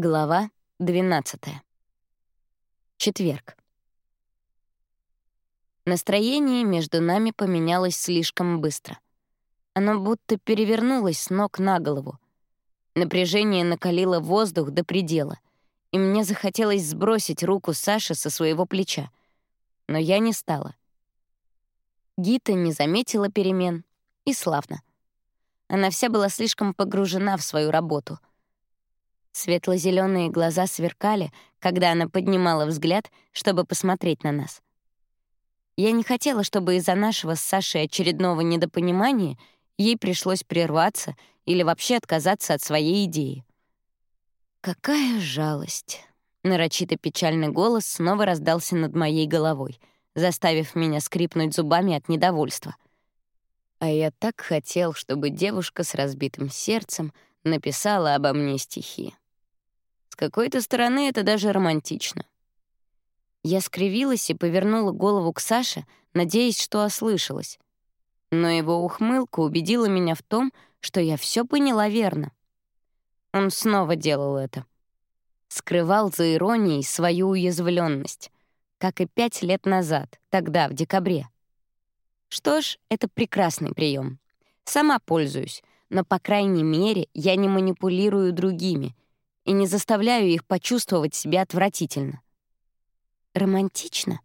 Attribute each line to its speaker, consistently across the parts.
Speaker 1: Глава 12. Четверг. Настроение между нами поменялось слишком быстро. Оно будто перевернулось с ног на голову. Напряжение накалило воздух до предела, и мне захотелось сбросить руку Саши со своего плеча. Но я не стала. Гита не заметила перемен, и славно. Она вся была слишком погружена в свою работу — Светло-зеленые глаза сверкали, когда она поднимала взгляд, чтобы посмотреть на нас. Я не хотела, чтобы из-за нашего с Сашей очередного недопонимания ей пришлось прерваться или вообще отказаться от своей идеи. «Какая жалость!» Нарочито печальный голос снова раздался над моей головой, заставив меня скрипнуть зубами от недовольства. А я так хотел, чтобы девушка с разбитым сердцем написала обо мне стихи какой-то стороны это даже романтично. Я скривилась и повернула голову к Саше, надеясь, что ослышалась. Но его ухмылка убедила меня в том, что я все поняла верно. Он снова делал это. Скрывал за иронией свою уязвленность, как и пять лет назад, тогда, в декабре. Что ж, это прекрасный прием. Сама пользуюсь, но, по крайней мере, я не манипулирую другими — и не заставляю их почувствовать себя отвратительно. Романтично?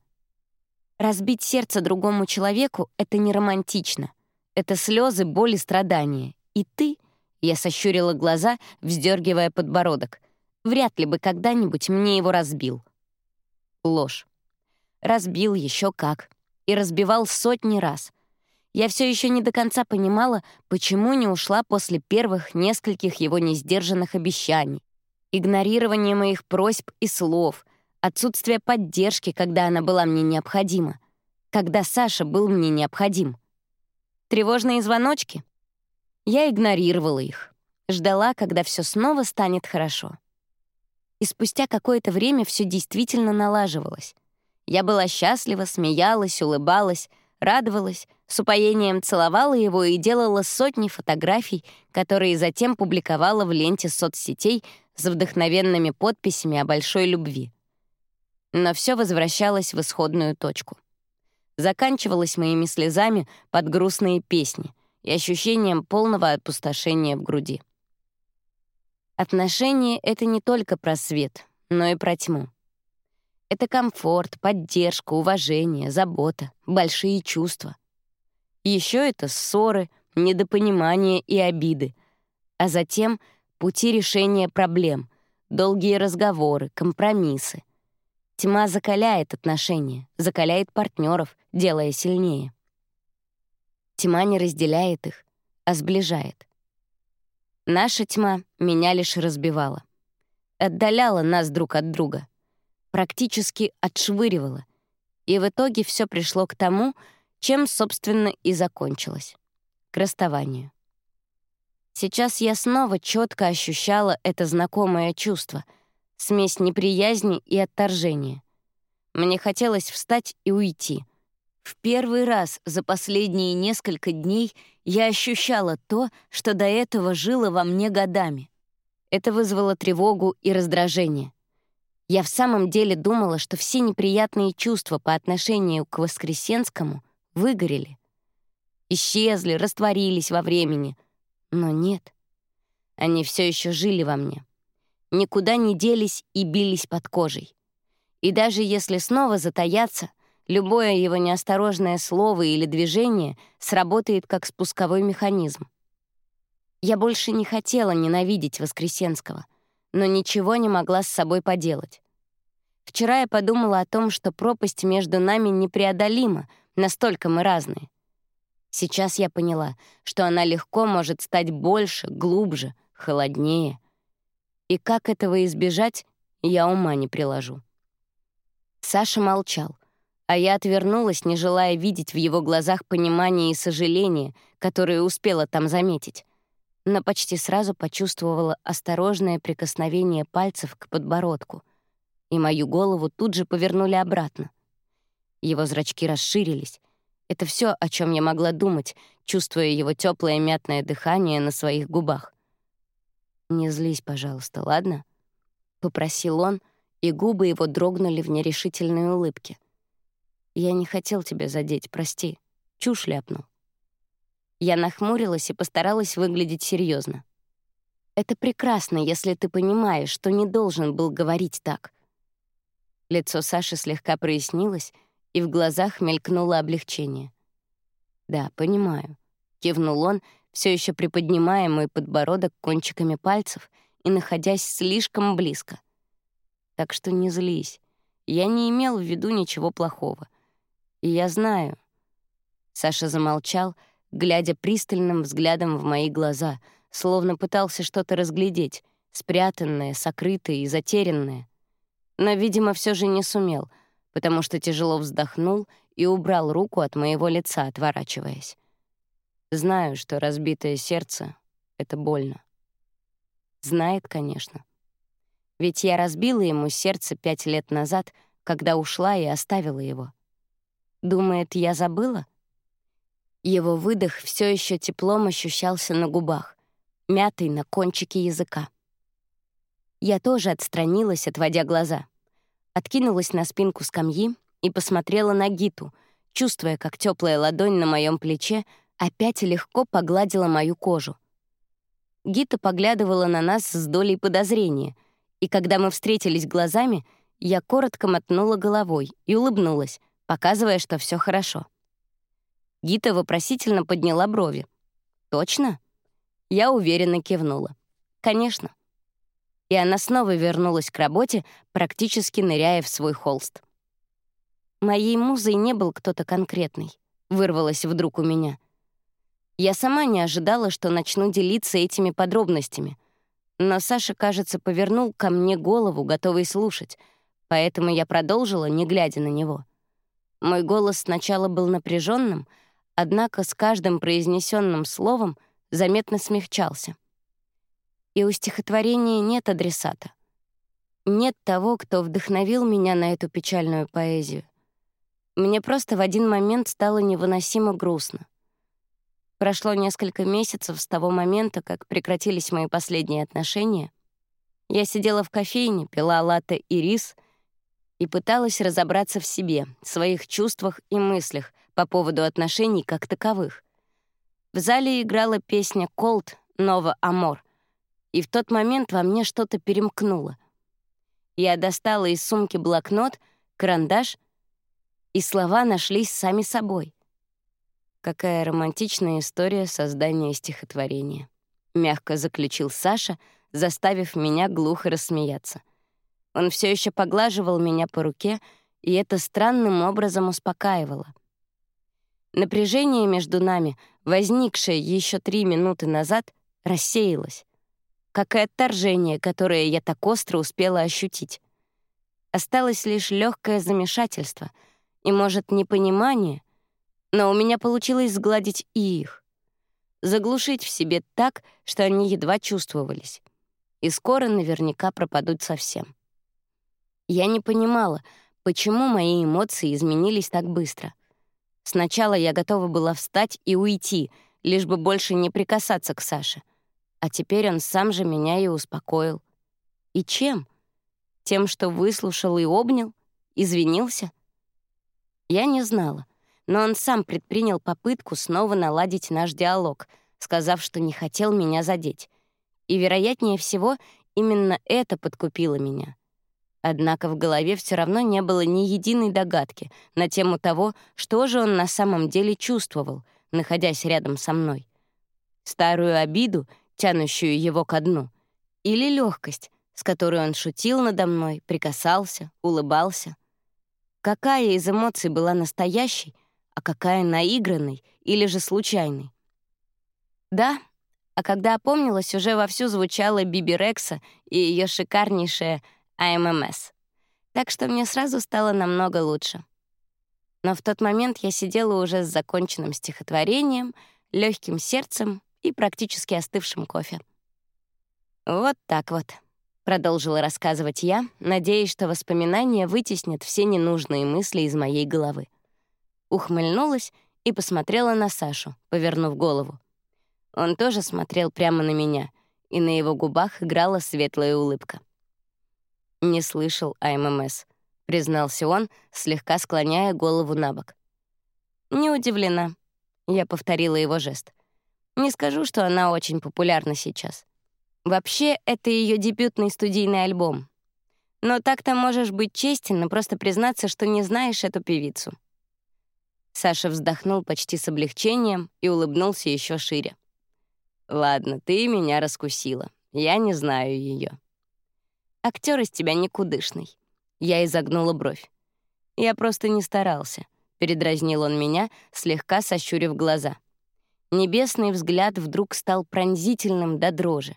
Speaker 1: Разбить сердце другому человеку — это не романтично. Это слезы, боль и страдания. И ты, я сощурила глаза, вздергивая подбородок, вряд ли бы когда-нибудь мне его разбил. Ложь. Разбил еще как. И разбивал сотни раз. Я все еще не до конца понимала, почему не ушла после первых нескольких его несдержанных обещаний игнорирование моих просьб и слов, отсутствие поддержки, когда она была мне необходима, когда Саша был мне необходим. Тревожные звоночки? Я игнорировала их, ждала, когда все снова станет хорошо. И спустя какое-то время все действительно налаживалось. Я была счастлива, смеялась, улыбалась, радовалась, с упоением целовала его и делала сотни фотографий, которые затем публиковала в ленте соцсетей с вдохновенными подписями о большой любви. Но все возвращалось в исходную точку. Заканчивалось моими слезами под грустные песни и ощущением полного опустошения в груди. Отношения — это не только про свет, но и про тьму. Это комфорт, поддержка, уважение, забота, большие чувства. Еще это ссоры, недопонимания и обиды, а затем пути решения проблем, долгие разговоры, компромиссы. Тьма закаляет отношения, закаляет партнеров, делая сильнее. Тьма не разделяет их, а сближает. Наша тьма меня лишь разбивала. Отдаляла нас друг от друга. Практически отшвыривала. И в итоге все пришло к тому, чем, собственно, и закончилось — к расставанию. Сейчас я снова четко ощущала это знакомое чувство — смесь неприязни и отторжения. Мне хотелось встать и уйти. В первый раз за последние несколько дней я ощущала то, что до этого жило во мне годами. Это вызвало тревогу и раздражение. Я в самом деле думала, что все неприятные чувства по отношению к Воскресенскому — выгорели. Исчезли, растворились во времени. Но нет. Они все еще жили во мне. Никуда не делись и бились под кожей. И даже если снова затаяться, любое его неосторожное слово или движение сработает как спусковой механизм. Я больше не хотела ненавидеть Воскресенского, но ничего не могла с собой поделать. Вчера я подумала о том, что пропасть между нами непреодолима, Настолько мы разные. Сейчас я поняла, что она легко может стать больше, глубже, холоднее. И как этого избежать, я ума не приложу. Саша молчал, а я отвернулась, не желая видеть в его глазах понимание и сожаление, которые успела там заметить, но почти сразу почувствовала осторожное прикосновение пальцев к подбородку, и мою голову тут же повернули обратно — его зрачки расширились. Это все, о чем я могла думать, чувствуя его теплое мятное дыхание на своих губах. «Не злись, пожалуйста, ладно?» попросил он, и губы его дрогнули в нерешительной улыбке. «Я не хотел тебя задеть, прости. Чушь ляпнул». Я нахмурилась и постаралась выглядеть серьезно. «Это прекрасно, если ты понимаешь, что не должен был говорить так». Лицо Саши слегка прояснилось, и в глазах мелькнуло облегчение. «Да, понимаю», — кивнул он, все еще приподнимая мой подбородок кончиками пальцев и находясь слишком близко. Так что не злись. Я не имел в виду ничего плохого. И я знаю. Саша замолчал, глядя пристальным взглядом в мои глаза, словно пытался что-то разглядеть, спрятанное, сокрытое и затерянное. Но, видимо, все же не сумел, потому что тяжело вздохнул и убрал руку от моего лица, отворачиваясь. Знаю, что разбитое сердце — это больно. Знает, конечно. Ведь я разбила ему сердце пять лет назад, когда ушла и оставила его. Думает, я забыла? Его выдох все еще теплом ощущался на губах, мятый на кончике языка. Я тоже отстранилась, отводя глаза. Откинулась на спинку скамьи и посмотрела на Гиту, чувствуя, как теплая ладонь на моем плече — опять легко погладила мою кожу. Гита поглядывала на нас с долей подозрения, и когда мы встретились глазами, я коротко мотнула головой и улыбнулась, показывая, что все хорошо. Гита вопросительно подняла брови. «Точно?» Я уверенно кивнула. «Конечно». И она снова вернулась к работе, практически ныряя в свой холст. Моей музой не был кто-то конкретный. Вырвалось вдруг у меня. Я сама не ожидала, что начну делиться этими подробностями. Но Саша, кажется, повернул ко мне голову, готовый слушать, поэтому я продолжила, не глядя на него. Мой голос сначала был напряженным, однако с каждым произнесенным словом заметно смягчался. И у стихотворения нет адресата. Нет того, кто вдохновил меня на эту печальную поэзию. Мне просто в один момент стало невыносимо грустно. Прошло несколько месяцев с того момента, как прекратились мои последние отношения. Я сидела в кофейне, пила латте и рис и пыталась разобраться в себе, своих чувствах и мыслях по поводу отношений как таковых. В зале играла песня «Колд» «Нова Амор», и в тот момент во мне что-то перемкнуло. Я достала из сумки блокнот, карандаш, и слова нашлись сами собой. Какая романтичная история создания стихотворения. Мягко заключил Саша, заставив меня глухо рассмеяться. Он все еще поглаживал меня по руке, и это странным образом успокаивало. Напряжение между нами, возникшее еще три минуты назад, рассеялось, как и отторжение, которое я так остро успела ощутить. Осталось лишь легкое замешательство и, может, непонимание — но у меня получилось сгладить и их. Заглушить в себе так, что они едва чувствовались. И скоро наверняка пропадут совсем. Я не понимала, почему мои эмоции изменились так быстро. Сначала я готова была встать и уйти, лишь бы больше не прикасаться к Саше. А теперь он сам же меня и успокоил. И чем? Тем, что выслушал и обнял? Извинился? Я не знала но он сам предпринял попытку снова наладить наш диалог, сказав, что не хотел меня задеть. И, вероятнее всего, именно это подкупило меня. Однако в голове все равно не было ни единой догадки на тему того, что же он на самом деле чувствовал, находясь рядом со мной. Старую обиду, тянущую его ко дну, или легкость, с которой он шутил надо мной, прикасался, улыбался. Какая из эмоций была настоящей, а какая наигранной или же случайной. Да, а когда опомнилась, уже вовсю звучала Биби Рекса и ее шикарнейшая АММС. Так что мне сразу стало намного лучше. Но в тот момент я сидела уже с законченным стихотворением, легким сердцем и практически остывшим кофе. «Вот так вот», — продолжила рассказывать я, надеясь, что воспоминания вытеснят все ненужные мысли из моей головы ухмыльнулась и посмотрела на Сашу, повернув голову. Он тоже смотрел прямо на меня, и на его губах играла светлая улыбка. «Не слышал о ММС», — признался он, слегка склоняя голову на бок. «Не удивлена», — я повторила его жест. «Не скажу, что она очень популярна сейчас. Вообще, это ее дебютный студийный альбом. Но так-то можешь быть честен и просто признаться, что не знаешь эту певицу». Саша вздохнул почти с облегчением и улыбнулся еще шире. «Ладно, ты меня раскусила. Я не знаю ее. Актер из тебя никудышный. Я изогнула бровь. Я просто не старался. Передразнил он меня, слегка сощурив глаза. Небесный взгляд вдруг стал пронзительным до дрожи.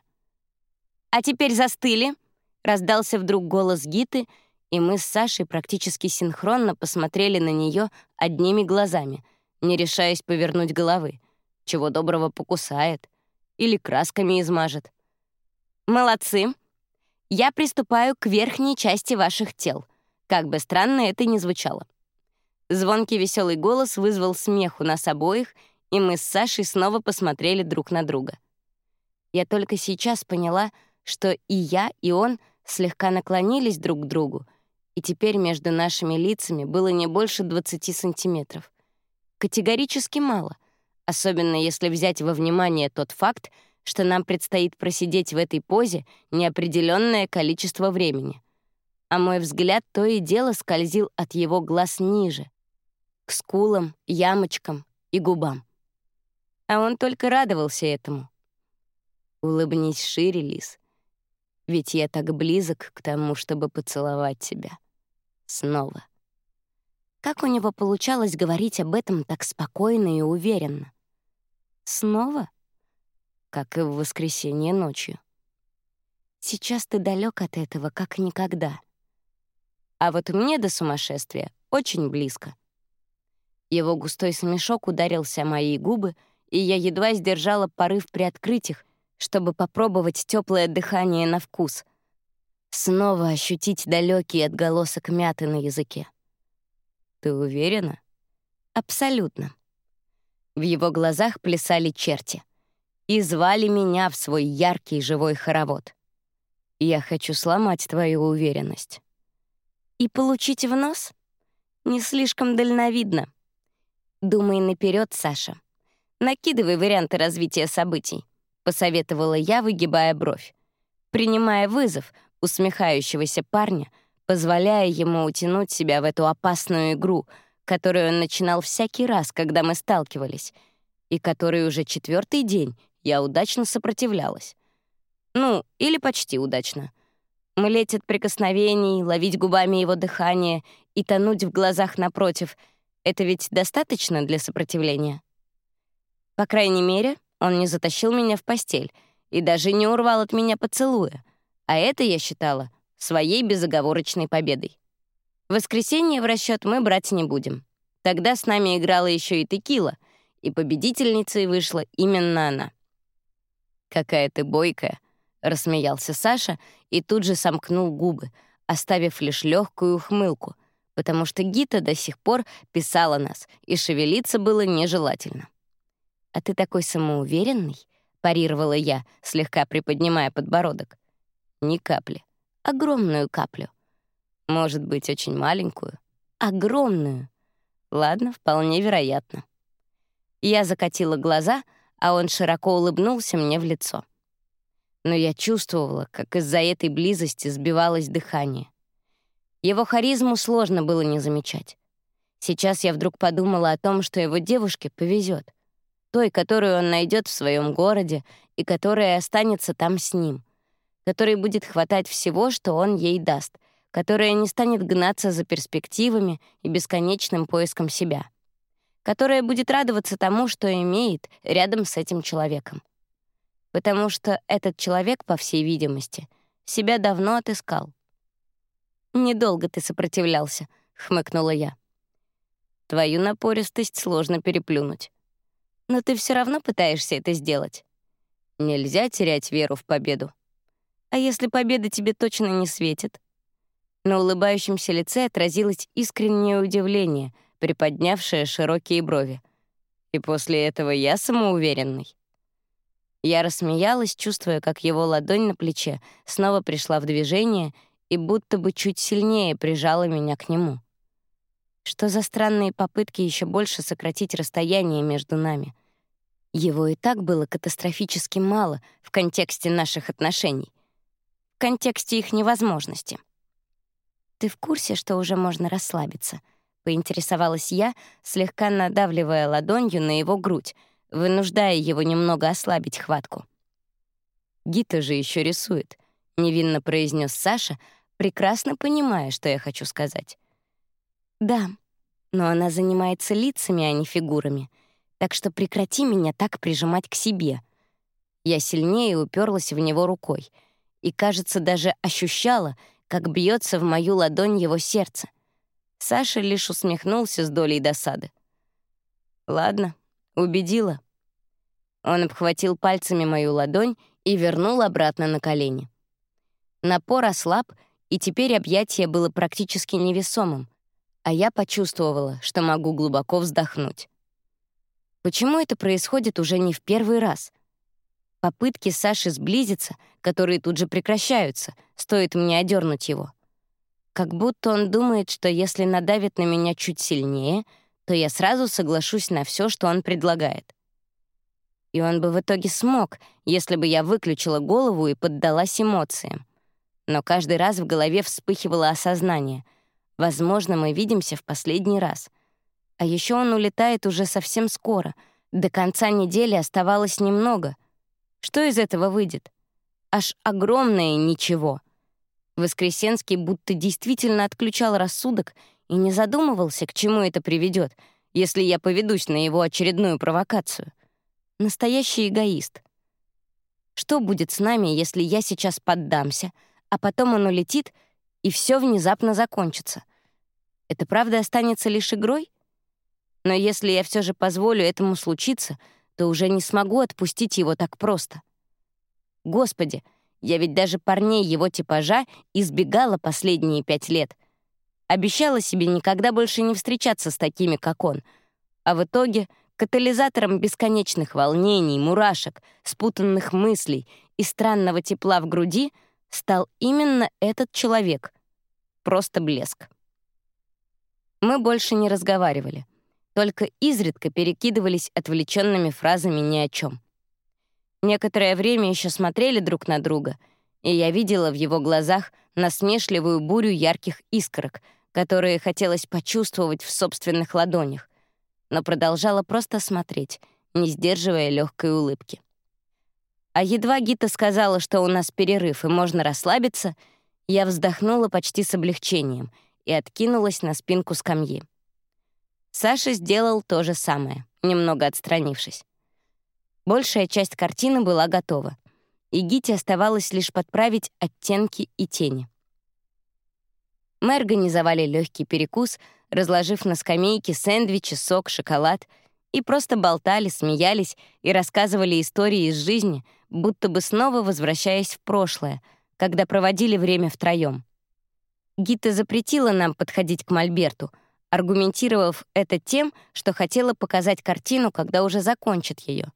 Speaker 1: «А теперь застыли!» — раздался вдруг голос Гиты, и мы с Сашей практически синхронно посмотрели на нее одними глазами, не решаясь повернуть головы. Чего доброго покусает или красками измажет. «Молодцы!» я приступаю к верхней части ваших тел, как бы странно это ни звучало. Звонкий веселый голос вызвал смех у нас обоих, и мы с Сашей снова посмотрели друг на друга. Я только сейчас поняла, что и я, и он слегка наклонились друг к другу, и теперь между нашими лицами было не больше 20 сантиметров. Категорически мало, особенно если взять во внимание тот факт, что нам предстоит просидеть в этой позе неопределенное количество времени. А мой взгляд то и дело скользил от его глаз ниже, к скулам, ямочкам и губам. А он только радовался этому. Улыбнись шире, Лис, ведь я так близок к тому, чтобы поцеловать тебя. Снова. Как у него получалось говорить об этом так спокойно и уверенно? Снова? как и в воскресенье ночью. Сейчас ты далек от этого, как никогда. А вот мне до сумасшествия очень близко. Его густой смешок ударился о мои губы, и я едва сдержала порыв приоткрыть их, чтобы попробовать теплое дыхание на вкус. Снова ощутить далекий отголосок мяты на языке. «Ты уверена?» «Абсолютно». В его глазах плясали черти — и звали меня в свой яркий живой хоровод. Я хочу сломать твою уверенность. И получить в нос? Не слишком дальновидно. Думай наперед, Саша. Накидывай варианты развития событий, посоветовала я, выгибая бровь. Принимая вызов усмехающегося парня, позволяя ему утянуть себя в эту опасную игру, которую он начинал всякий раз, когда мы сталкивались, и который уже четвертый день я удачно сопротивлялась. Ну, или почти удачно. Млеть от прикосновений, ловить губами его дыхание и тонуть в глазах напротив — это ведь достаточно для сопротивления? По крайней мере, он не затащил меня в постель и даже не урвал от меня поцелуя, а это я считала своей безоговорочной победой. Воскресенье в расчет мы брать не будем. Тогда с нами играла еще и текила, и победительницей вышла именно она. «Какая ты бойкая», — рассмеялся Саша и тут же сомкнул губы, оставив лишь легкую ухмылку, потому что Гита до сих пор писала нас, и шевелиться было нежелательно. «А ты такой самоуверенный?» — парировала я, слегка приподнимая подбородок. «Ни капли. Огромную каплю. Может быть, очень маленькую. Огромную. Ладно, вполне вероятно». Я закатила глаза — а он широко улыбнулся мне в лицо. Но я чувствовала, как из-за этой близости сбивалось дыхание. Его харизму сложно было не замечать. Сейчас я вдруг подумала о том, что его девушке повезет, той, которую он найдет в своем городе и которая останется там с ним, которой будет хватать всего, что он ей даст, которая не станет гнаться за перспективами и бесконечным поиском себя — которая будет радоваться тому, что имеет рядом с этим человеком. Потому что этот человек, по всей видимости, себя давно отыскал. «Недолго ты сопротивлялся», — хмыкнула я. «Твою напористость сложно переплюнуть. Но ты все равно пытаешься это сделать. Нельзя терять веру в победу. А если победа тебе точно не светит?» На улыбающемся лице отразилось искреннее удивление — приподнявшая широкие брови. И после этого я самоуверенный. Я рассмеялась, чувствуя, как его ладонь на плече снова пришла в движение, и будто бы чуть сильнее прижала меня к нему. Что за странные попытки еще больше сократить расстояние между нами? Его и так было катастрофически мало в контексте наших отношений, в контексте их невозможности. «Ты в курсе, что уже можно расслабиться?» — поинтересовалась я, слегка надавливая ладонью на его грудь, вынуждая его немного ослабить хватку. «Гита же еще рисует», — невинно произнес Саша, прекрасно понимая, что я хочу сказать. «Да, но она занимается лицами, а не фигурами, так что прекрати меня так прижимать к себе». Я сильнее уперлась в него рукой и, кажется, даже ощущала, как бьется в мою ладонь его сердце. Саша лишь усмехнулся с долей досады. «Ладно, убедила». Он обхватил пальцами мою ладонь и вернул обратно на колени. Напор ослаб, и теперь объятие было практически невесомым, а я почувствовала, что могу глубоко вздохнуть. Почему это происходит уже не в первый раз? Попытки Саши сблизиться, которые тут же прекращаются, стоит мне одернуть его. Как будто он думает, что если надавит на меня чуть сильнее, то я сразу соглашусь на все, что он предлагает. И он бы в итоге смог, если бы я выключила голову и поддалась эмоциям. Но каждый раз в голове вспыхивало осознание. Возможно, мы видимся в последний раз. А еще он улетает уже совсем скоро. До конца недели оставалось немного. Что из этого выйдет? Аж огромное ничего. Воскресенский будто действительно отключал рассудок и не задумывался, к чему это приведет, если я поведусь на его очередную провокацию. Настоящий эгоист. Что будет с нами, если я сейчас поддамся — а потом он улетит, и все внезапно закончится. Это правда останется лишь игрой? Но если я все же позволю этому случиться, то уже не смогу отпустить его так просто. Господи, я ведь даже парней его типажа избегала последние пять лет. Обещала себе никогда больше не встречаться с такими, как он. А в итоге катализатором бесконечных волнений, мурашек, спутанных мыслей и странного тепла в груди — стал именно этот человек. Просто блеск. Мы больше не разговаривали, только изредка перекидывались отвлеченными фразами ни о чем. Некоторое время еще смотрели друг на друга, и я видела в его глазах насмешливую бурю ярких искорок, которые хотелось почувствовать в собственных ладонях, но продолжала просто смотреть, не сдерживая легкой улыбки. А едва Гита сказала, что у нас перерыв и можно расслабиться, я вздохнула почти с облегчением и откинулась на спинку скамьи. Саша сделал то же самое, немного отстранившись. Большая часть картины была готова, и Гите оставалось лишь подправить оттенки и тени. Мы организовали легкий перекус, разложив на скамейке сэндвичи, сок, шоколад — и просто болтали, смеялись и рассказывали истории из жизни, будто бы снова возвращаясь в прошлое, когда проводили время втроем. Гита запретила нам подходить к Мольберту, аргументировав это тем, что хотела показать картину, когда уже закончит ее.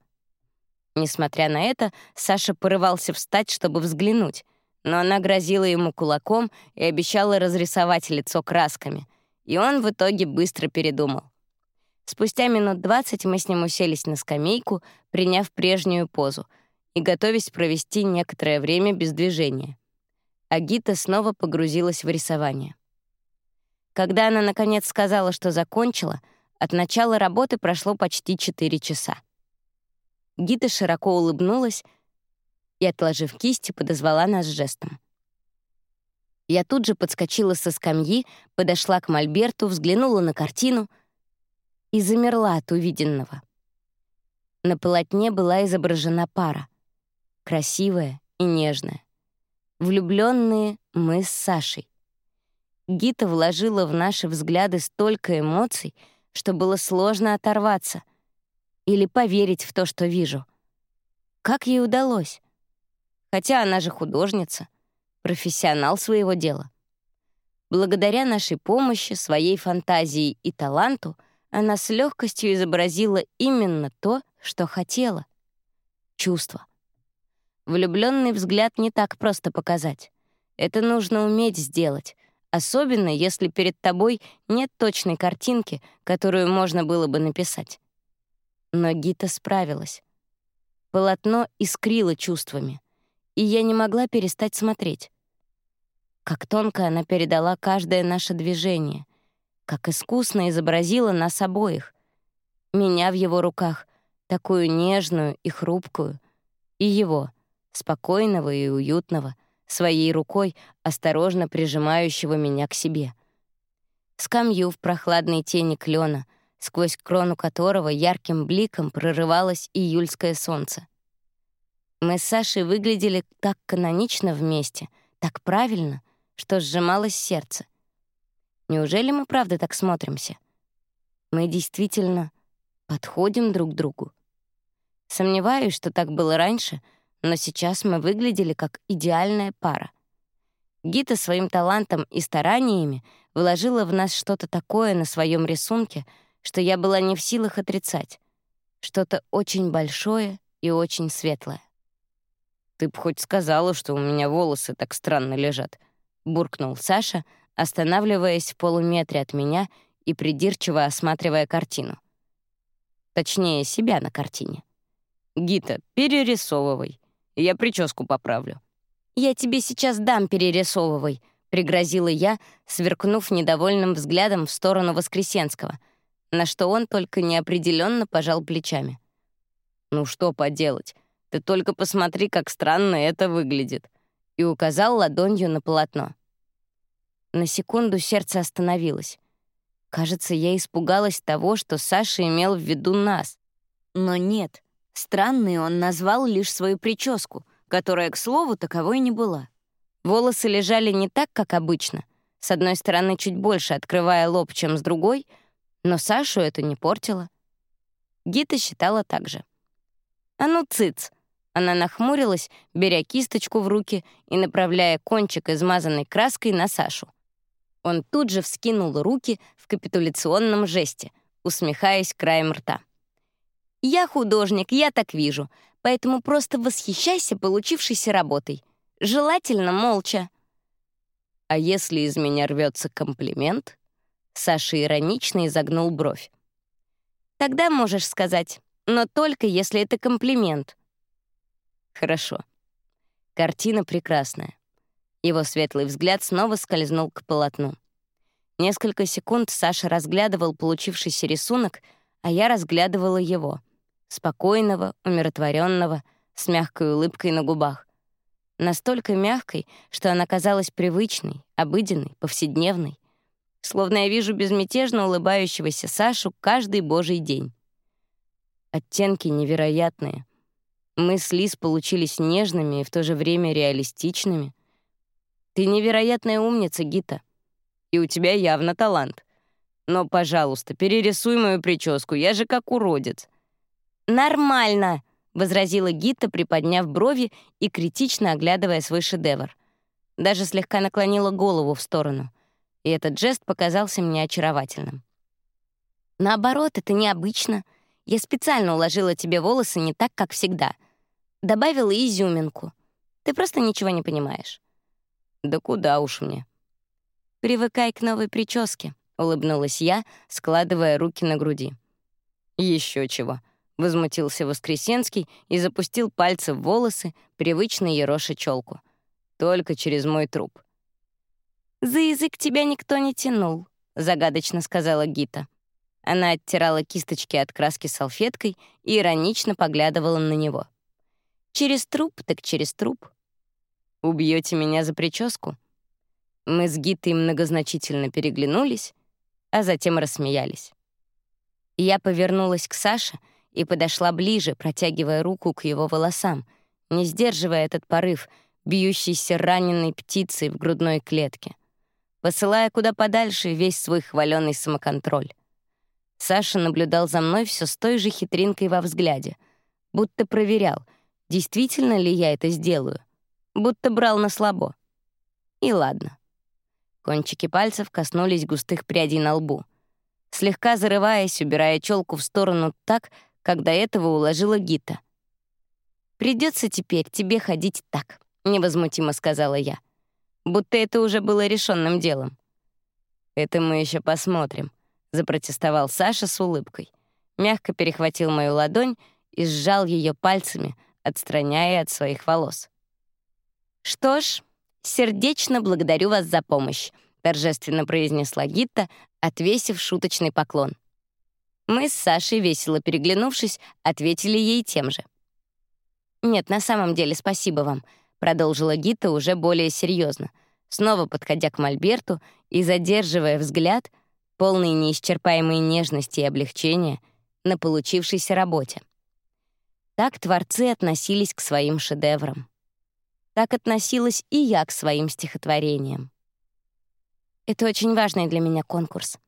Speaker 1: Несмотря на это, Саша порывался встать, чтобы взглянуть, но она грозила ему кулаком и обещала разрисовать лицо красками, и он в итоге быстро передумал. Спустя минут двадцать мы с ним уселись на скамейку, приняв прежнюю позу и готовясь провести некоторое время без движения. Агита снова погрузилась в рисование. Когда она, наконец, сказала, что закончила, от начала работы прошло почти четыре часа. Гита широко улыбнулась и, отложив кисти, подозвала нас жестом. Я тут же подскочила со скамьи, подошла к Мольберту, взглянула на картину — и замерла от увиденного. На полотне была изображена пара. Красивая и нежная. Влюбленные мы с Сашей. Гита вложила в наши взгляды столько эмоций, что было сложно оторваться или поверить в то, что вижу. Как ей удалось? Хотя она же художница, профессионал своего дела. Благодаря нашей помощи, своей фантазии и таланту — она с легкостью изобразила именно то, что хотела — чувство. Влюбленный взгляд не так просто показать. Это нужно уметь сделать, особенно если перед тобой нет точной картинки, которую можно было бы написать. Но Гита справилась. Полотно искрило чувствами, и я не могла перестать смотреть. Как тонко она передала каждое наше движение, как искусно изобразила нас обоих. Меня в его руках, такую нежную и хрупкую, и его, спокойного и уютного, своей рукой, осторожно прижимающего меня к себе. Скамью в прохладной тени клена, сквозь крону которого ярким бликом прорывалось июльское солнце. Мы с Сашей выглядели так канонично вместе, так правильно, что сжималось сердце. Неужели мы правда так смотримся? Мы действительно подходим друг к другу. Сомневаюсь, что так было раньше, но сейчас мы выглядели как идеальная пара. Гита своим талантом и стараниями вложила в нас что-то такое на своем рисунке, что я была не в силах отрицать. Что-то очень большое и очень светлое. «Ты б хоть сказала, что у меня волосы так странно лежат», — буркнул Саша, останавливаясь в полуметре от меня и придирчиво осматривая картину. Точнее, себя на картине. «Гита, перерисовывай. Я прическу поправлю». «Я тебе сейчас дам перерисовывай», — пригрозила я, сверкнув недовольным взглядом в сторону Воскресенского, на что он только неопределенно пожал плечами. «Ну что поделать, ты только посмотри, как странно это выглядит», и указал ладонью на полотно. На секунду сердце остановилось. Кажется, я испугалась того, что Саша имел в виду нас. Но нет, странный он назвал лишь свою прическу, которая, к слову, таковой не была. Волосы лежали не так, как обычно, с одной стороны чуть больше открывая лоб, чем с другой, но Сашу это не портило. Гита считала так же. «А ну, цыц!» Она нахмурилась, беря кисточку в руки и направляя кончик, измазанной краской, на Сашу. Он тут же вскинул руки в капитуляционном жесте, усмехаясь краем рта. «Я художник, я так вижу, поэтому просто восхищайся получившейся работой. Желательно молча». «А если из меня рвется комплимент?» Саша иронично изогнул бровь. «Тогда можешь сказать, но только если это комплимент». «Хорошо. Картина прекрасная. Его светлый взгляд снова скользнул к полотну. Несколько секунд Саша разглядывал получившийся рисунок, а я разглядывала его. Спокойного, умиротворенного, с мягкой улыбкой на губах. Настолько мягкой, что она казалась привычной, обыденной, повседневной. Словно я вижу безмятежно улыбающегося Сашу каждый божий день. Оттенки невероятные. Мы с Лиз получились нежными и в то же время реалистичными — ты невероятная умница, Гита. И у тебя явно талант. Но, пожалуйста, перерисуй мою прическу, я же как уродец». «Нормально», — возразила Гита, приподняв брови и критично оглядывая свой шедевр. Даже слегка наклонила голову в сторону. И этот жест показался мне очаровательным. «Наоборот, это необычно. Я специально уложила тебе волосы не так, как всегда. Добавила изюминку. Ты просто ничего не понимаешь. Да куда уж мне. Привыкай к новой прическе, улыбнулась я, складывая руки на груди. Еще чего, возмутился Воскресенский и запустил пальцы в волосы, привычно ероша челку. Только через мой труп. За язык тебя никто не тянул, загадочно сказала Гита. Она оттирала кисточки от краски салфеткой и иронично поглядывала на него. Через труп так через труп. Убьете меня за прическу?» Мы с Гитой многозначительно переглянулись, а затем рассмеялись. Я повернулась к Саше и подошла ближе, протягивая руку к его волосам, не сдерживая этот порыв, бьющийся раненой птицей в грудной клетке, посылая куда подальше весь свой хваленый самоконтроль. Саша наблюдал за мной все с той же хитринкой во взгляде, будто проверял, действительно ли я это сделаю будто брал на слабо. И ладно. Кончики пальцев коснулись густых прядей на лбу. Слегка зарываясь, убирая челку в сторону так, до этого уложила Гита. Придется теперь тебе ходить так», — невозмутимо сказала я. будто это уже было решенным делом. «Это мы еще посмотрим», — запротестовал Саша с улыбкой. Мягко перехватил мою ладонь и сжал ее пальцами, отстраняя от своих волос. «Что ж, сердечно благодарю вас за помощь», — торжественно произнесла Гитта, отвесив шуточный поклон. Мы с Сашей, весело переглянувшись, ответили ей тем же. «Нет, на самом деле спасибо вам», — продолжила Гита уже более серьезно, снова подходя к Мольберту и задерживая взгляд, полный неисчерпаемой нежности и облегчения, на получившейся работе. Так творцы относились к своим шедеврам. Так относилась и я к своим стихотворениям. Это очень важный для меня конкурс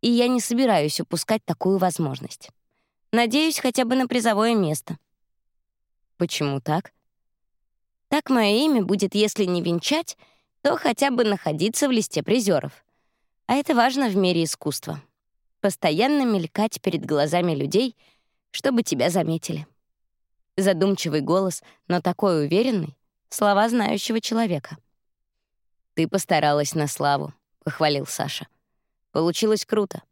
Speaker 1: и я не собираюсь упускать такую возможность. Надеюсь хотя бы на призовое место. Почему так? Так мое имя будет, если не венчать, то хотя бы находиться в листе призеров. А это важно в мире искусства. Постоянно мелькать перед глазами людей, чтобы тебя заметили. Задумчивый голос, но такой уверенный, слова знающего человека. «Ты постаралась на славу», — похвалил Саша. Получилось круто.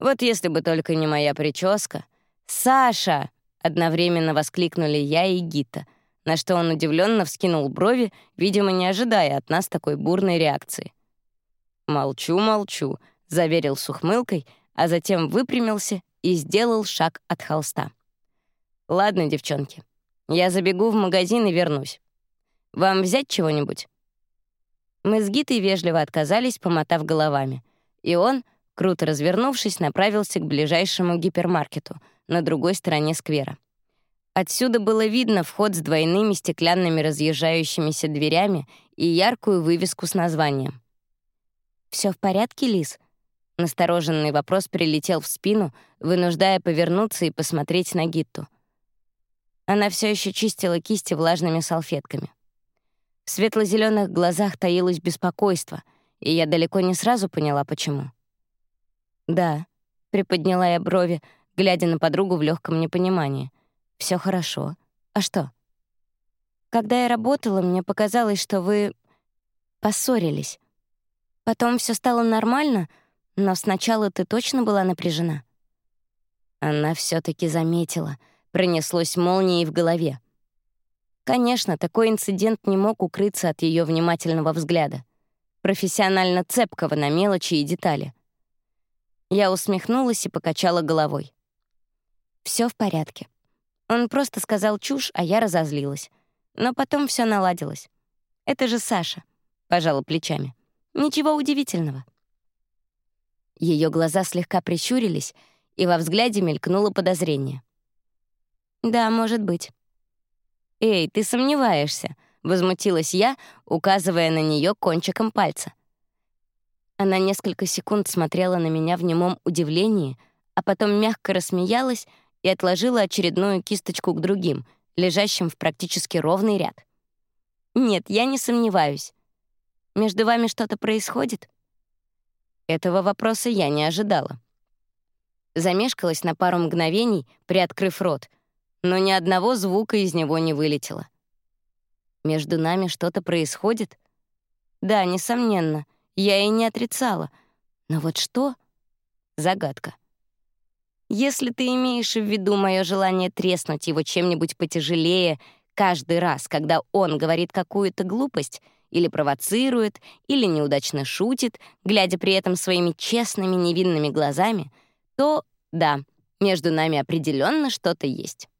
Speaker 1: Вот если бы только не моя прическа. «Саша!» — одновременно воскликнули я и Гита, на что он удивленно вскинул брови, видимо, не ожидая от нас такой бурной реакции. «Молчу, молчу», — заверил с ухмылкой, а затем выпрямился и сделал шаг от холста. «Ладно, девчонки, я забегу в магазин и вернусь. Вам взять чего-нибудь?» Мы с Гитой вежливо отказались, помотав головами и он, круто развернувшись, направился к ближайшему гипермаркету на другой стороне сквера. Отсюда было видно вход с двойными стеклянными разъезжающимися дверями и яркую вывеску с названием. Все в порядке, Лис?» Настороженный вопрос прилетел в спину, вынуждая повернуться и посмотреть на Гитту. Она все еще чистила кисти влажными салфетками. В светло зеленых глазах таилось беспокойство — и я далеко не сразу поняла, почему. «Да», — приподняла я брови, глядя на подругу в легком непонимании. Все хорошо. А что?» «Когда я работала, мне показалось, что вы поссорились. Потом все стало нормально, но сначала ты точно была напряжена». Она все таки заметила, пронеслось молнией в голове. Конечно, такой инцидент не мог укрыться от ее внимательного взгляда профессионально цепкого на мелочи и детали. Я усмехнулась и покачала головой. Все в порядке. Он просто сказал чушь, а я разозлилась. Но потом все наладилось. Это же Саша, пожала плечами. Ничего удивительного. Ее глаза слегка прищурились, и во взгляде мелькнуло подозрение. «Да, может быть». «Эй, ты сомневаешься», — возмутилась я, указывая на нее кончиком пальца. Она несколько секунд смотрела на меня в немом удивлении, а потом мягко рассмеялась и отложила очередную кисточку к другим, лежащим в практически ровный ряд. «Нет, я не сомневаюсь. Между вами что-то происходит?» Этого вопроса я не ожидала. Замешкалась на пару мгновений, приоткрыв рот, но ни одного звука из него не вылетело. Между нами что-то происходит? Да, несомненно, я и не отрицала. Но вот что? Загадка. Если ты имеешь в виду мое желание треснуть его чем-нибудь потяжелее каждый раз, когда он говорит какую-то глупость, или провоцирует, или неудачно шутит, глядя при этом своими честными невинными глазами, то да, между нами определенно что-то есть.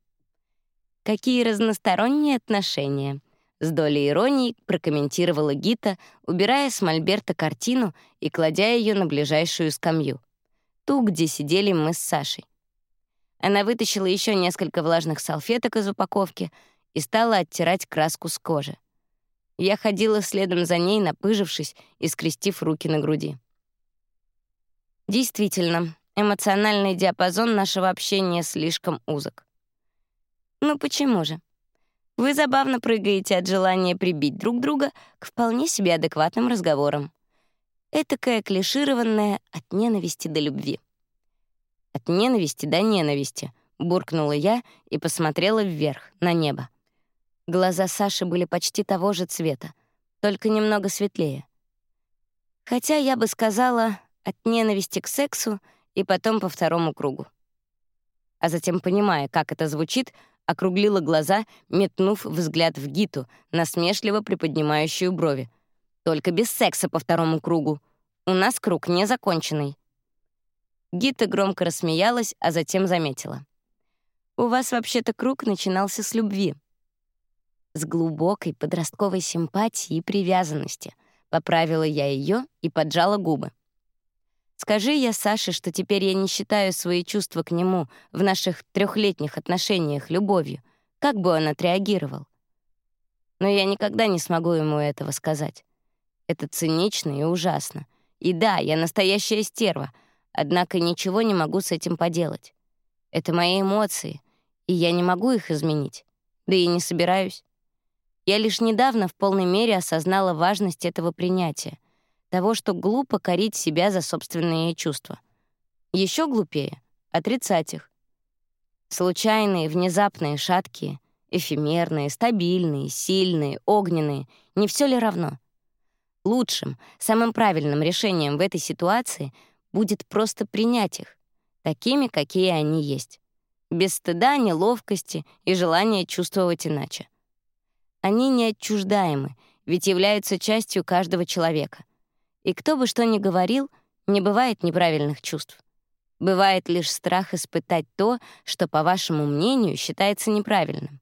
Speaker 1: Какие разносторонние отношения. С долей иронии прокомментировала Гита, убирая с мольберта картину и кладя ее на ближайшую скамью. Ту, где сидели мы с Сашей. Она вытащила еще несколько влажных салфеток из упаковки и стала оттирать краску с кожи. Я ходила следом за ней, напыжившись и скрестив руки на груди. Действительно, эмоциональный диапазон нашего общения слишком узок. Ну почему же? Вы забавно прыгаете от желания прибить друг друга к вполне себе адекватным разговорам. Этакое клишированное от ненависти до любви. От ненависти до ненависти, буркнула я и посмотрела вверх, на небо. Глаза Саши были почти того же цвета, только немного светлее. Хотя я бы сказала от ненависти к сексу и потом по второму кругу. А затем, понимая, как это звучит, округлила глаза, метнув взгляд в Гиту, насмешливо приподнимающую брови. «Только без секса по второму кругу. У нас круг не законченный». Гита громко рассмеялась, а затем заметила. «У вас вообще-то круг начинался с любви». «С глубокой подростковой симпатии и привязанности», — поправила я ее и поджала губы. Скажи я Саше, что теперь я не считаю свои чувства к нему в наших трехлетних отношениях любовью, как бы он отреагировал? Но я никогда не смогу ему этого сказать. Это цинично и ужасно. И да, я настоящая стерва, однако ничего не могу с этим поделать. Это мои эмоции, и я не могу их изменить. Да и не собираюсь. Я лишь недавно в полной мере осознала важность этого принятия — того, что глупо корить себя за собственные чувства. Еще глупее — отрицать их. Случайные, внезапные, шаткие, эфемерные, стабильные, сильные, огненные — не все ли равно? Лучшим, самым правильным решением в этой ситуации будет просто принять их, такими, какие они есть, без стыда, неловкости и желания чувствовать иначе. Они неотчуждаемы, ведь являются частью каждого человека. И кто бы что ни говорил, не бывает неправильных чувств. Бывает лишь страх испытать то, что, по вашему мнению, считается неправильным.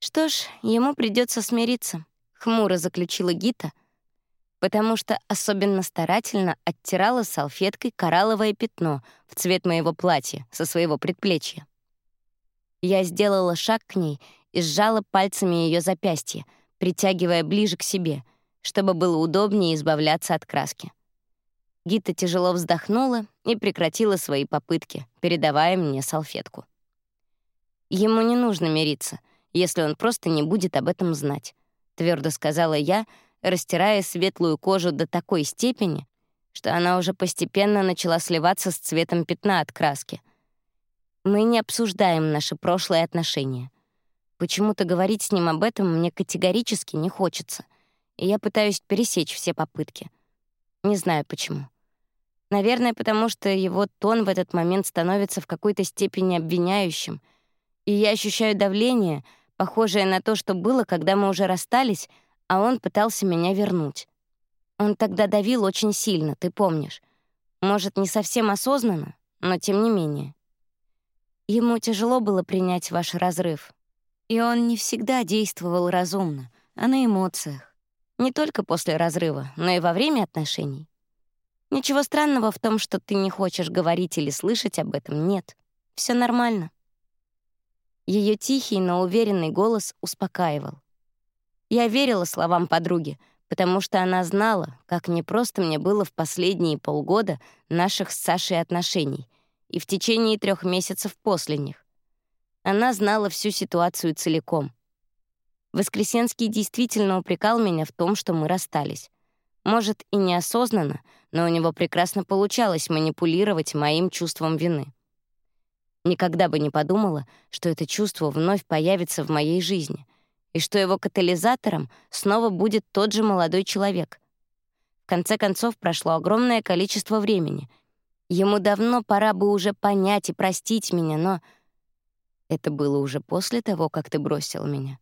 Speaker 1: Что ж, ему придется смириться, хмуро заключила Гита, потому что особенно старательно оттирала салфеткой коралловое пятно в цвет моего платья со своего предплечья. Я сделала шаг к ней и сжала пальцами ее запястье, притягивая ближе к себе — чтобы было удобнее избавляться от краски. Гита тяжело вздохнула и прекратила свои попытки, передавая мне салфетку. Ему не нужно мириться, если он просто не будет об этом знать, твердо сказала я, растирая светлую кожу до такой степени, что она уже постепенно начала сливаться с цветом пятна от краски. Мы не обсуждаем наши прошлые отношения. Почему-то говорить с ним об этом мне категорически не хочется и я пытаюсь пересечь все попытки. Не знаю почему. Наверное, потому что его тон в этот момент становится в какой-то степени обвиняющим, и я ощущаю давление, похожее на то, что было, когда мы уже расстались, а он пытался меня вернуть. Он тогда давил очень сильно, ты помнишь. Может, не совсем осознанно, но тем не менее. Ему тяжело было принять ваш разрыв, и он не всегда действовал разумно, а на эмоциях. Не только после разрыва, но и во время отношений. Ничего странного в том, что ты не хочешь говорить или слышать об этом, нет. Все нормально. Ее тихий, но уверенный голос успокаивал. Я верила словам подруги, потому что она знала, как непросто мне было в последние полгода наших с Сашей отношений и в течение трех месяцев после них. Она знала всю ситуацию целиком — Воскресенский действительно упрекал меня в том, что мы расстались. Может, и неосознанно, но у него прекрасно получалось манипулировать моим чувством вины. Никогда бы не подумала, что это чувство вновь появится в моей жизни, и что его катализатором снова будет тот же молодой человек. В конце концов, прошло огромное количество времени. Ему давно пора бы уже понять и простить меня, но... Это было уже после того, как ты бросил меня.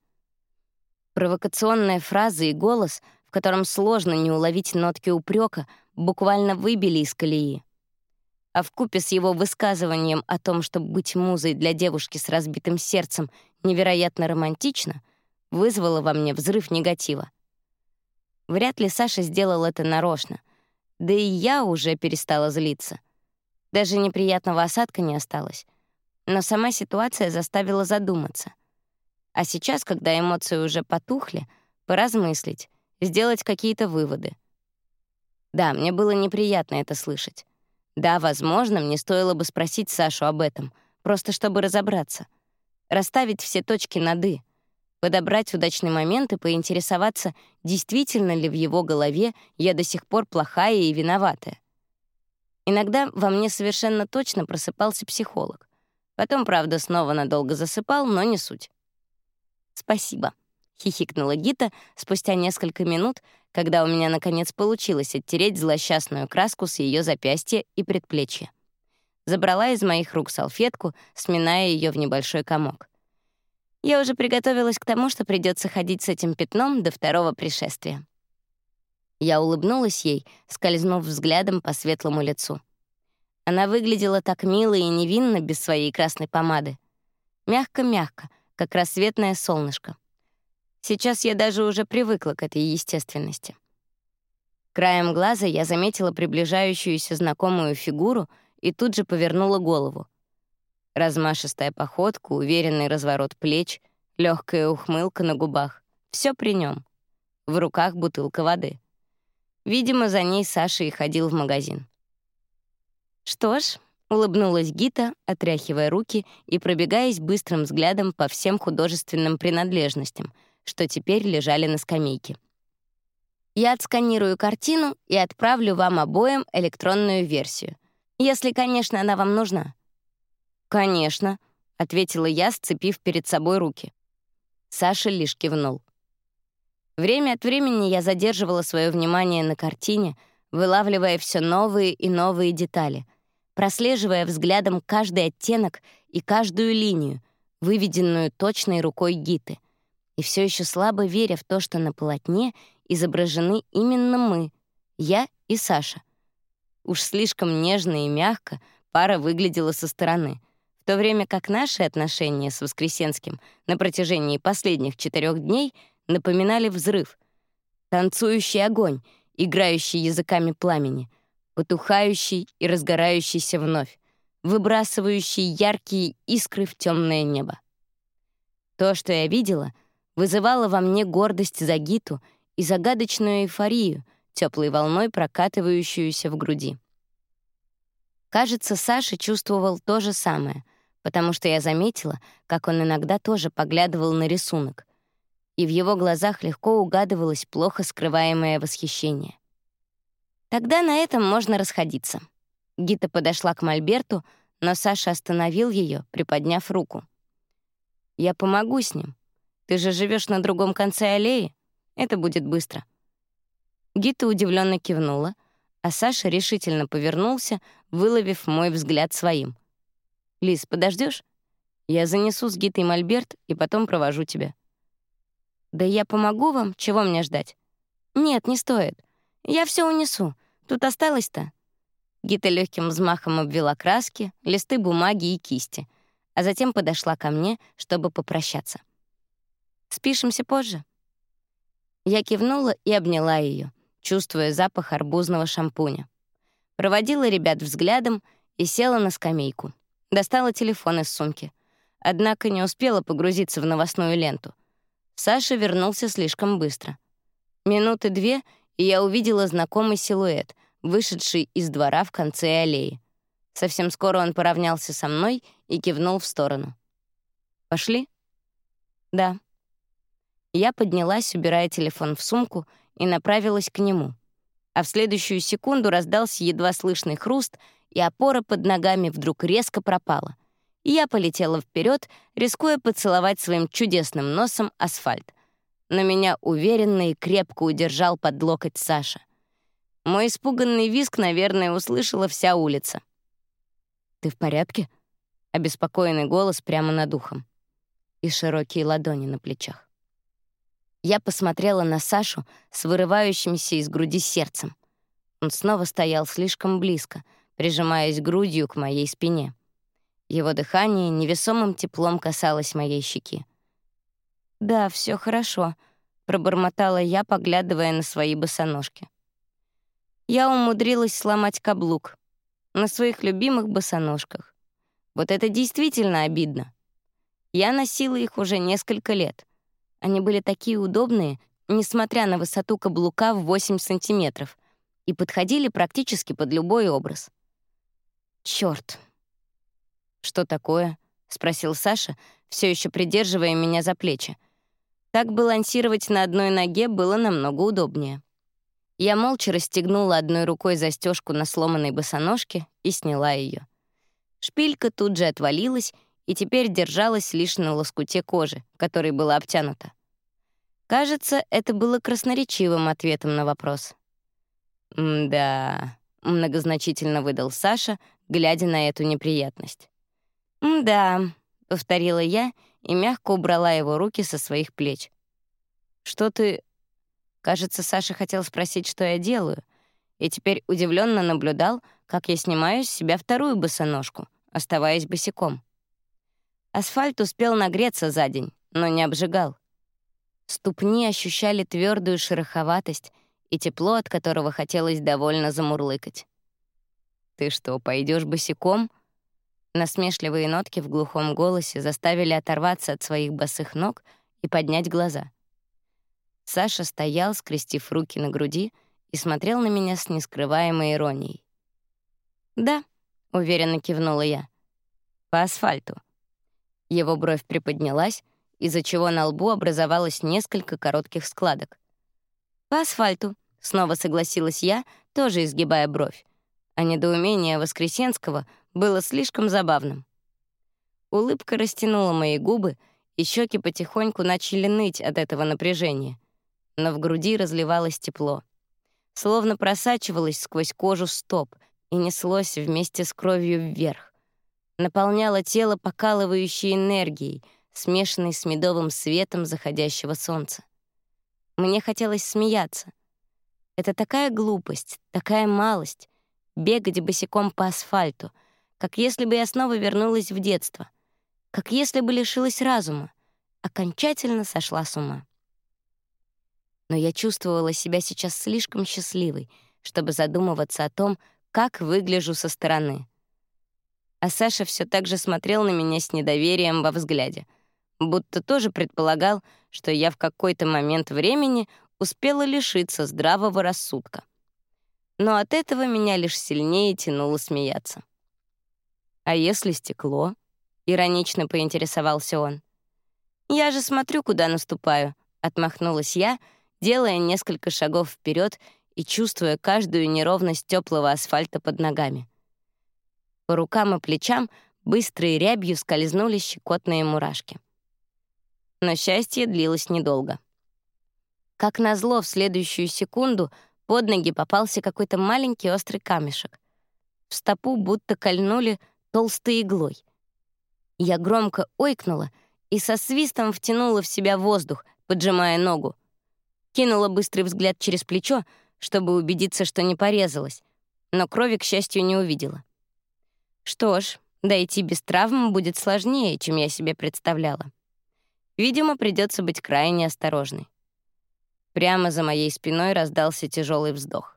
Speaker 1: Провокационная фраза и голос, в котором сложно не уловить нотки упрека, буквально выбили из колеи. А вкупе с его высказыванием о том, что быть музой для девушки с разбитым сердцем невероятно романтично, вызвало во мне взрыв негатива. Вряд ли Саша сделал это нарочно. Да и я уже перестала злиться. Даже неприятного осадка не осталось. Но сама ситуация заставила задуматься. А сейчас, когда эмоции уже потухли, поразмыслить, сделать какие-то выводы. Да, мне было неприятно это слышать. Да, возможно, мне стоило бы спросить Сашу об этом, просто чтобы разобраться. Расставить все точки над «и», подобрать удачный момент и поинтересоваться, действительно ли в его голове я до сих пор плохая и виноватая. Иногда во мне совершенно точно просыпался психолог. Потом, правда, снова надолго засыпал, но не суть. «Спасибо», —— хихикнула Гита спустя несколько минут, когда у меня наконец получилось оттереть злосчастную краску с ее запястья и предплечья. Забрала из моих рук салфетку, сминая ее в небольшой комок. Я уже приготовилась к тому, что придется ходить с этим пятном до второго пришествия. Я улыбнулась ей, скользнув взглядом по светлому лицу. Она выглядела так мило и невинно без своей красной помады. Мягко-мягко, как рассветное солнышко. Сейчас я даже уже привыкла к этой естественности. Краем глаза я заметила приближающуюся знакомую фигуру и тут же повернула голову. Размашистая походка, уверенный разворот плеч, легкая ухмылка на губах — все при нем. В руках бутылка воды. Видимо, за ней Саша и ходил в магазин. Что ж, улыбнулась Гита, отряхивая руки и пробегаясь быстрым взглядом по всем художественным принадлежностям — что теперь лежали на скамейке. Я отсканирую картину и отправлю вам обоим электронную версию. Если, конечно, она вам нужна. «Конечно», — ответила я, сцепив перед собой руки. Саша лишь кивнул. Время от времени я задерживала свое внимание на картине, вылавливая все новые и новые детали, прослеживая взглядом каждый оттенок и каждую линию, выведенную точной рукой Гиты — и все еще слабо веря в то, что на полотне изображены именно мы, я и Саша. Уж слишком нежно и мягко пара выглядела со стороны, в то время как наши отношения с Воскресенским на протяжении последних четырех дней напоминали взрыв. Танцующий огонь, играющий языками пламени, потухающий и разгорающийся вновь, выбрасывающий яркие искры в темное небо. То, что я видела — вызывала во мне гордость за Гиту и загадочную эйфорию, теплой волной прокатывающуюся в груди. Кажется, Саша чувствовал то же самое, потому что я заметила, как он иногда тоже поглядывал на рисунок, и в его глазах легко угадывалось плохо скрываемое восхищение. Тогда на этом можно расходиться. Гита подошла к Мольберту, но Саша остановил ее, приподняв руку. «Я помогу с ним. Ты же живешь на другом конце аллеи? Это будет быстро». Гита удивленно кивнула, а Саша решительно повернулся, выловив мой взгляд своим. «Лиз, подождешь? Я занесу с Гитой мольберт и потом провожу тебя». «Да я помогу вам, чего мне ждать?» «Нет, не стоит. Я все унесу. Тут осталось-то». Гита легким взмахом обвела краски, листы бумаги и кисти, а затем подошла ко мне, чтобы попрощаться. Спишемся позже». Я кивнула и обняла ее, чувствуя запах арбузного шампуня. Проводила ребят взглядом и села на скамейку. Достала телефон из сумки. Однако не успела погрузиться в новостную ленту. Саша вернулся слишком быстро. Минуты две, и я увидела знакомый силуэт, вышедший из двора в конце аллеи. Совсем скоро он поравнялся со мной и кивнул в сторону. «Пошли?» «Да», я поднялась, убирая телефон в сумку, и направилась к нему. А в следующую секунду раздался едва слышный хруст, и опора под ногами вдруг резко пропала. И я полетела вперед, рискуя поцеловать своим чудесным носом асфальт. Но меня уверенно и крепко удержал под локоть Саша. Мой испуганный визг, наверное, услышала вся улица. «Ты в порядке?» — обеспокоенный голос прямо над ухом и широкие ладони на плечах. Я посмотрела на Сашу с вырывающимся из груди сердцем. Он снова стоял слишком близко, прижимаясь грудью к моей спине. Его дыхание невесомым теплом касалось моей щеки. «Да, все хорошо», — пробормотала я, поглядывая на свои босоножки. Я умудрилась сломать каблук на своих любимых босоножках. Вот это действительно обидно. Я носила их уже несколько лет. Они были такие удобные, несмотря на высоту каблука в 8 сантиметров, и подходили практически под любой образ. Черт! «Что такое?» — спросил Саша, все еще придерживая меня за плечи. Так балансировать на одной ноге было намного удобнее. Я молча расстегнула одной рукой застежку на сломанной босоножке и сняла ее. Шпилька тут же отвалилась, и теперь держалась лишь на лоскуте кожи, которой была обтянута. Кажется, это было красноречивым ответом на вопрос.
Speaker 2: «Да», — многозначительно выдал Саша, глядя на эту неприятность.
Speaker 1: «Да», — повторила я и мягко убрала его руки со своих плеч.
Speaker 2: «Что ты...» Кажется, Саша хотел спросить, что я делаю, и теперь удивленно наблюдал, как я снимаю с себя вторую босоножку, оставаясь босиком. Асфальт успел нагреться за день, но не обжигал. Ступни ощущали твердую шероховатость и тепло, от которого хотелось довольно замурлыкать. «Ты что, пойдешь босиком?» Насмешливые нотки в глухом голосе заставили оторваться от своих босых ног и поднять глаза. Саша стоял, скрестив руки на груди, и смотрел на меня с нескрываемой иронией. «Да», — уверенно кивнула я. «По асфальту». Его бровь приподнялась, из-за чего на лбу образовалось несколько коротких складок. «По асфальту», — снова согласилась я, тоже изгибая бровь. А недоумение Воскресенского было слишком забавным. Улыбка растянула мои губы, и щеки потихоньку начали ныть от этого напряжения. Но в груди разливалось тепло. Словно просачивалось сквозь кожу стоп и неслось вместе с кровью вверх. Наполняло тело покалывающей энергией — смешанный с медовым светом заходящего солнца. Мне хотелось смеяться. Это такая глупость, такая малость — бегать босиком по асфальту, как если бы я снова вернулась в детство, как если бы лишилась разума, окончательно сошла с ума. Но я чувствовала себя сейчас слишком счастливой, чтобы задумываться о том, как выгляжу со стороны. А Саша все так же смотрел на меня с недоверием во взгляде — будто тоже предполагал, что я в какой-то момент времени успела лишиться здравого рассудка. Но от этого меня лишь сильнее тянуло смеяться. «А если стекло?» — иронично поинтересовался он. «Я же смотрю, куда наступаю», — отмахнулась я, делая несколько шагов вперед и чувствуя каждую неровность теплого асфальта под ногами. По рукам и плечам быстрой рябью скользнули щекотные мурашки. Но счастье длилось недолго. Как назло, в следующую секунду под ноги попался какой-то маленький острый камешек. В стопу будто кольнули толстой иглой. Я громко ойкнула и со свистом втянула в себя воздух, поджимая ногу. Кинула быстрый взгляд через плечо, чтобы убедиться, что не порезалась, но крови, к счастью, не увидела. Что ж, дойти без травм будет сложнее, чем я себе представляла. Видимо, придется быть крайне осторожной. Прямо за моей спиной раздался тяжелый вздох.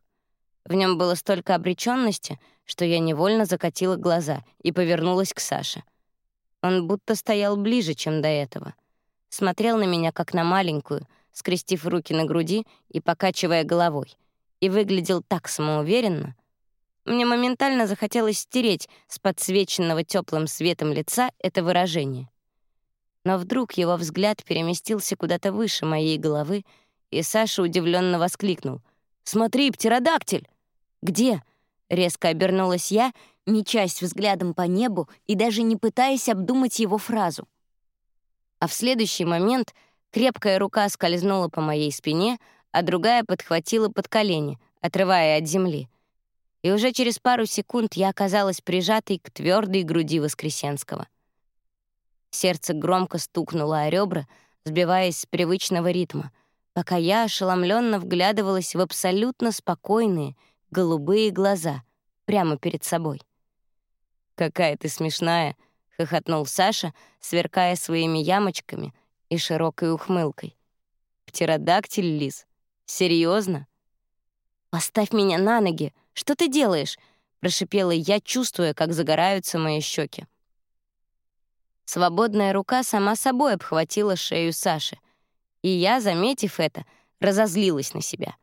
Speaker 2: В нем было столько обреченности, что я невольно закатила глаза и повернулась к Саше. Он будто стоял ближе, чем до этого. Смотрел на меня, как на маленькую, скрестив руки на груди и покачивая головой, и выглядел так самоуверенно. Мне моментально захотелось стереть с подсвеченного теплым светом лица это выражение. Но вдруг его взгляд переместился куда-то выше моей головы, и Саша удивленно воскликнул. «Смотри, птеродактиль!» «Где?» — резко обернулась я, мечась взглядом по небу и даже не пытаясь обдумать его фразу. А в следующий момент крепкая рука скользнула по моей спине, а другая подхватила под колени, отрывая от земли. И уже через пару секунд я оказалась прижатой к твердой груди Воскресенского. Сердце громко стукнуло о ребра, сбиваясь с привычного ритма, пока я ошеломленно вглядывалась в абсолютно спокойные, голубые глаза прямо перед собой. «Какая ты смешная!» — хохотнул Саша, сверкая своими ямочками и широкой ухмылкой. «Птеродактиль, Лиз? Серьезно? «Поставь меня на ноги! Что ты делаешь?» — прошипела я, чувствуя, как загораются мои щеки. Свободная рука сама собой обхватила шею Саши, и я, заметив это, разозлилась на себя.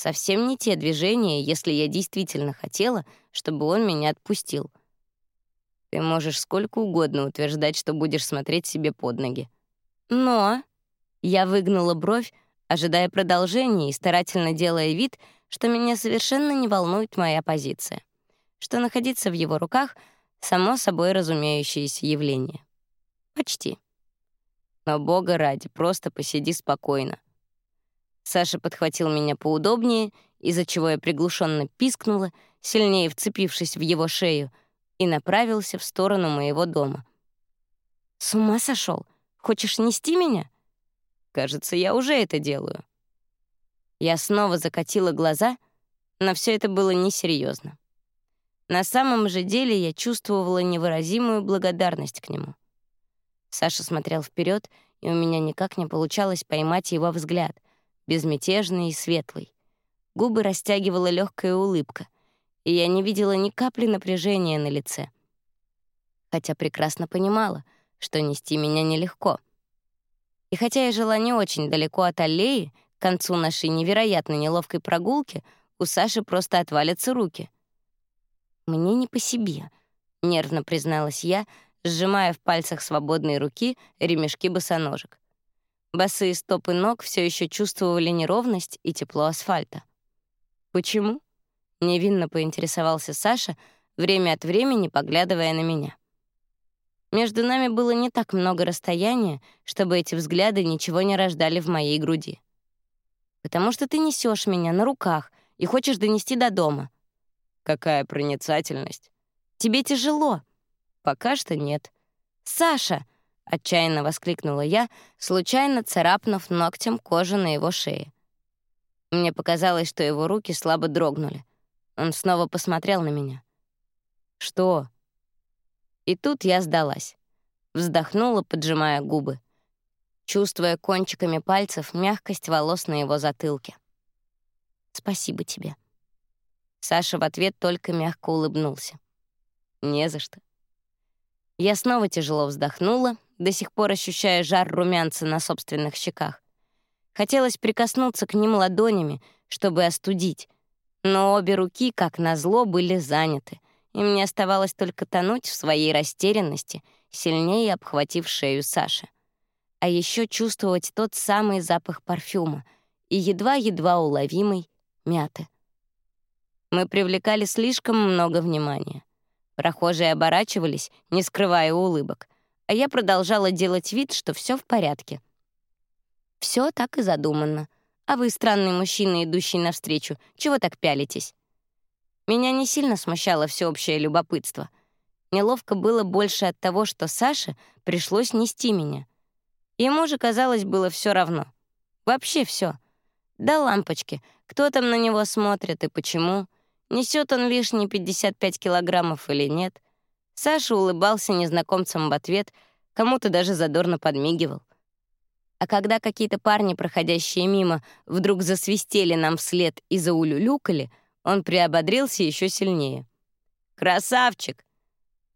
Speaker 2: Совсем не те движения, если я действительно хотела, чтобы он меня отпустил. Ты можешь сколько угодно утверждать, что будешь смотреть себе под ноги. Но я выгнула бровь, ожидая продолжения и старательно делая вид, что меня совершенно не волнует моя позиция, что находиться в его руках — Само собой разумеющееся явление. Почти. Но бога ради, просто посиди спокойно. Саша подхватил меня поудобнее, из-за чего я приглушенно пискнула, сильнее вцепившись в его шею, и направился в сторону моего дома. «С ума сошел? Хочешь нести меня?» «Кажется, я уже это делаю». Я снова закатила глаза, но все это было несерьезно. На самом же деле я чувствовала невыразимую благодарность к нему. Саша смотрел вперед, и у меня никак не получалось поймать его взгляд, безмятежный и светлый. Губы растягивала легкая улыбка, и я не видела ни капли напряжения на лице. Хотя прекрасно понимала, что нести меня нелегко. И хотя я жила не очень далеко от аллеи, к концу нашей невероятно неловкой прогулки у Саши просто отвалятся руки. «Мне не по себе», — нервно призналась я, сжимая в пальцах свободной руки ремешки босоножек. Босые стопы ног все еще чувствовали неровность и тепло асфальта. «Почему?» — невинно поинтересовался Саша, время от времени поглядывая на меня. Между нами было не так много расстояния, чтобы эти взгляды ничего не рождали в моей груди. «Потому что ты несешь меня на руках и хочешь донести до дома». «Какая проницательность!» «Тебе тяжело». «Пока что нет». «Саша!» — отчаянно воскликнула я, случайно царапнув ногтем кожу на его шее. Мне показалось, что его руки слабо дрогнули. Он снова посмотрел на меня. «Что?» И тут я сдалась. Вздохнула, поджимая губы, чувствуя кончиками пальцев мягкость волос на его затылке. «Спасибо тебе». Саша в ответ только мягко улыбнулся. «Не за что». Я снова тяжело вздохнула, до сих пор ощущая жар румянца на собственных щеках. Хотелось прикоснуться к ним ладонями, чтобы остудить, но обе руки, как назло, были заняты, и мне оставалось только тонуть в своей растерянности, сильнее обхватив шею Саши. А еще чувствовать тот самый запах парфюма и едва-едва уловимый мяты. Мы привлекали слишком много внимания. Прохожие оборачивались, не скрывая улыбок, а я продолжала делать вид, что все в порядке. Все так и задумано. А вы, странный мужчина, идущий навстречу, чего так пялитесь? Меня не сильно смущало всеобщее любопытство. Неловко было больше от того, что Саше пришлось нести меня. Ему же, казалось, было все равно. Вообще все. Да лампочки, кто там на него смотрит и почему, несет он лишние 55 килограммов или нет. Саша улыбался незнакомцам в ответ, кому-то даже задорно подмигивал. А когда какие-то парни, проходящие мимо, вдруг засвистели нам вслед и заулюлюкали, он приободрился еще сильнее. «Красавчик!»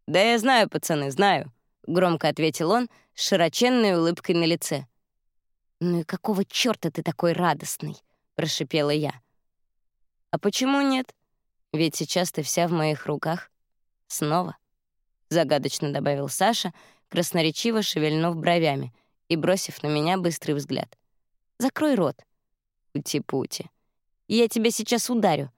Speaker 2: «Да я знаю, пацаны, знаю», — громко ответил он с широченной улыбкой на лице. «Ну и какого чёрта ты такой радостный?» — прошипела я. «А почему нет? Ведь сейчас ты вся в моих руках. Снова», — загадочно добавил Саша, красноречиво шевельнув бровями и бросив на меня быстрый взгляд. «Закрой рот». «Пути-пути. Я тебя сейчас ударю.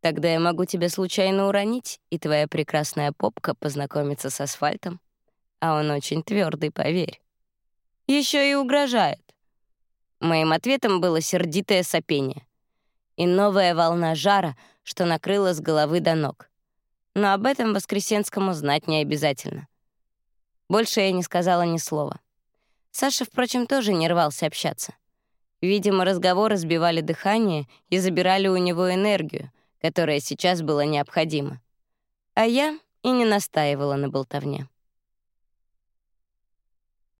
Speaker 2: Тогда я могу тебя случайно уронить, и твоя прекрасная попка познакомится с асфальтом. А он очень твердый, поверь. Еще и угрожает. Моим ответом было сердитое сопение и новая волна жара, что накрыла с головы до ног. Но об этом Воскресенскому знать не обязательно. Больше я не сказала ни слова. Саша, впрочем, тоже не рвался общаться. Видимо, разговоры сбивали дыхание и забирали у него энергию — которое сейчас было необходимо. А я и не настаивала на болтовне.